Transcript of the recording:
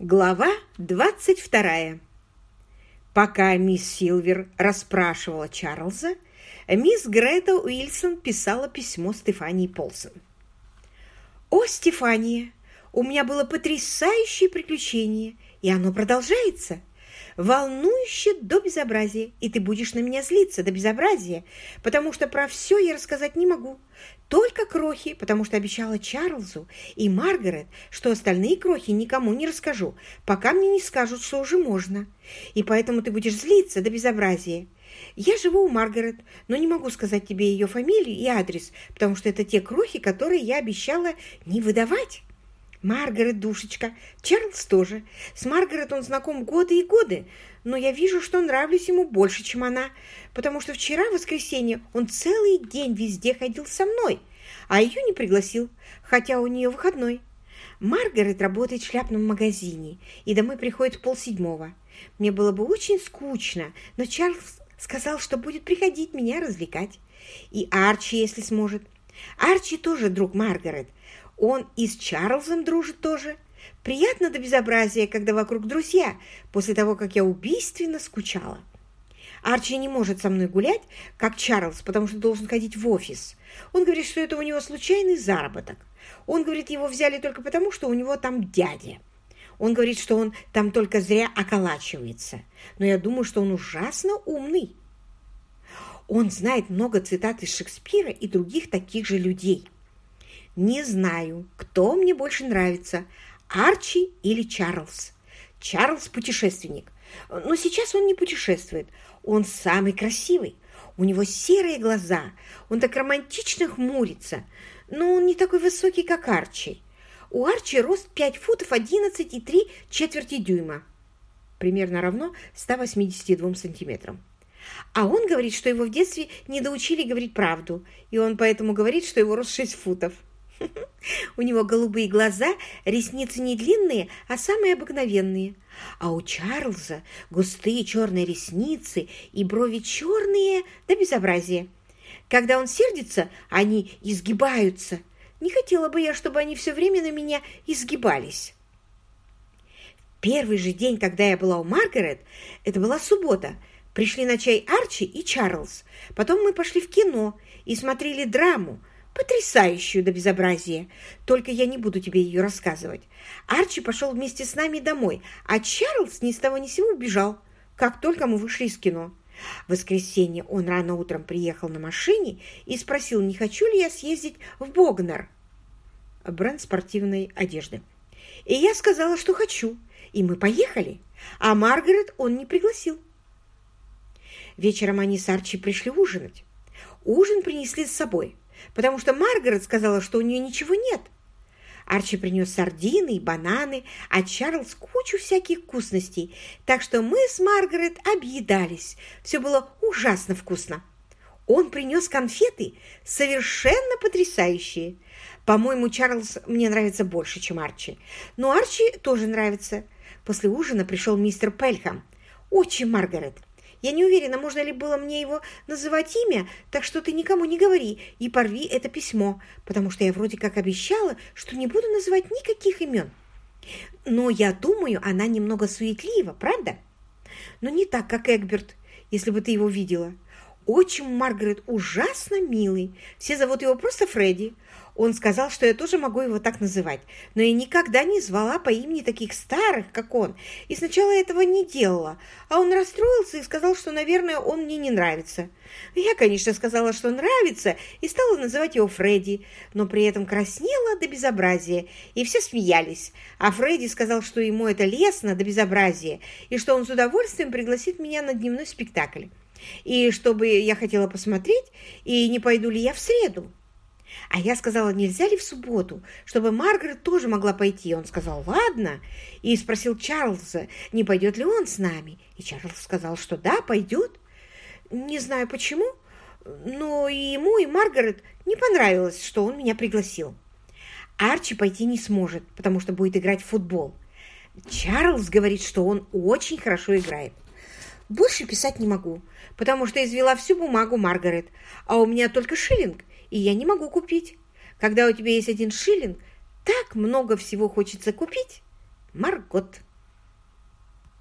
Глава 22. Пока мисс Силвер расспрашивала Чарльза, мисс Грета Уилсон писала письмо Стефании Полсон. «О, Стефания, у меня было потрясающее приключение, и оно продолжается волнующе до безобразия, и ты будешь на меня злиться до безобразия, потому что про все я рассказать не могу. Только крохи, потому что обещала Чарльзу и Маргарет, что остальные крохи никому не расскажу, пока мне не скажут, что уже можно. И поэтому ты будешь злиться до безобразия. Я живу у Маргарет, но не могу сказать тебе ее фамилию и адрес, потому что это те крохи, которые я обещала не выдавать. Маргарет, душечка, Чарльз тоже. С Маргарет он знаком годы и годы, но я вижу, что нравлюсь ему больше, чем она, потому что вчера, в воскресенье, он целый день везде ходил со мной, а ее не пригласил, хотя у нее выходной. Маргарет работает в шляпном магазине и домой приходит в полседьмого. Мне было бы очень скучно, но Чарльз сказал, что будет приходить меня развлекать. И Арчи, если сможет. Арчи тоже друг Маргарет, он и с Чарльзом дружит тоже. Приятно до безобразия, когда вокруг друзья, после того, как я убийственно скучала. Арчи не может со мной гулять, как Чарльз, потому что должен ходить в офис. Он говорит, что это у него случайный заработок. Он говорит, его взяли только потому, что у него там дядя. Он говорит, что он там только зря околачивается. Но я думаю, что он ужасно умный. Он знает много цитат из Шекспира и других таких же людей. Не знаю, кто мне больше нравится, Арчи или Чарльз. Чарльз – путешественник, но сейчас он не путешествует. Он самый красивый. У него серые глаза, он так романтично хмурится, но он не такой высокий, как Арчи. У Арчи рост 5 футов 11 и 3 четверти дюйма, примерно равно 182 сантиметрам. А он говорит, что его в детстве не доучили говорить правду, и он поэтому говорит, что его рост 6 футов. У него голубые глаза, ресницы не длинные, а самые обыкновенные. А у Чарльза густые черные ресницы и брови черные до безобразия. Когда он сердится, они изгибаются. Не хотела бы я, чтобы они все время на меня изгибались. Первый же день, когда я была у Маргарет, это была суббота, пришли на чай Арчи и Чарльз. Потом мы пошли в кино и смотрели драму потрясающую до безобразия. Только я не буду тебе ее рассказывать. Арчи пошел вместе с нами домой, а Чарльз ни с того ни с сего убежал, как только мы вышли из кино. В воскресенье он рано утром приехал на машине и спросил, не хочу ли я съездить в Богнер, бренд спортивной одежды. И я сказала, что хочу, и мы поехали, а Маргарет он не пригласил. Вечером они с Арчи пришли ужинать. Ужин принесли с собой – потому что Маргарет сказала, что у нее ничего нет. Арчи принес сардины и бананы, а Чарльз кучу всяких вкусностей, так что мы с Маргарет объедались. Все было ужасно вкусно. Он принес конфеты, совершенно потрясающие. По-моему, Чарльз мне нравится больше, чем Арчи. Но Арчи тоже нравится. После ужина пришел мистер Пельхам. Очень Маргарет. Я не уверена, можно ли было мне его называть имя, так что ты никому не говори и порви это письмо, потому что я вроде как обещала, что не буду называть никаких имен. Но я думаю, она немного суетлива, правда? Но не так, как Эгберт, если бы ты его видела. Очень Маргарет ужасно милый. Все зовут его просто Фредди. Он сказал, что я тоже могу его так называть, но я никогда не звала по имени таких старых, как он, и сначала этого не делала, а он расстроился и сказал, что, наверное, он мне не нравится. Я, конечно, сказала, что нравится, и стала называть его Фредди, но при этом краснела до безобразия, и все смеялись, а Фредди сказал, что ему это лестно до безобразия, и что он с удовольствием пригласит меня на дневной спектакль, и чтобы я хотела посмотреть, и не пойду ли я в среду. А я сказала, нельзя ли в субботу, чтобы Маргарет тоже могла пойти. Он сказал, ладно, и спросил Чарльза, не пойдет ли он с нами. И Чарльз сказал, что да, пойдет. Не знаю почему, но и ему, и Маргарет не понравилось, что он меня пригласил. Арчи пойти не сможет, потому что будет играть в футбол. Чарльз говорит, что он очень хорошо играет. Больше писать не могу, потому что извела всю бумагу Маргарет, а у меня только шиллинг, и я не могу купить. Когда у тебя есть один шиллинг, так много всего хочется купить. Маргот.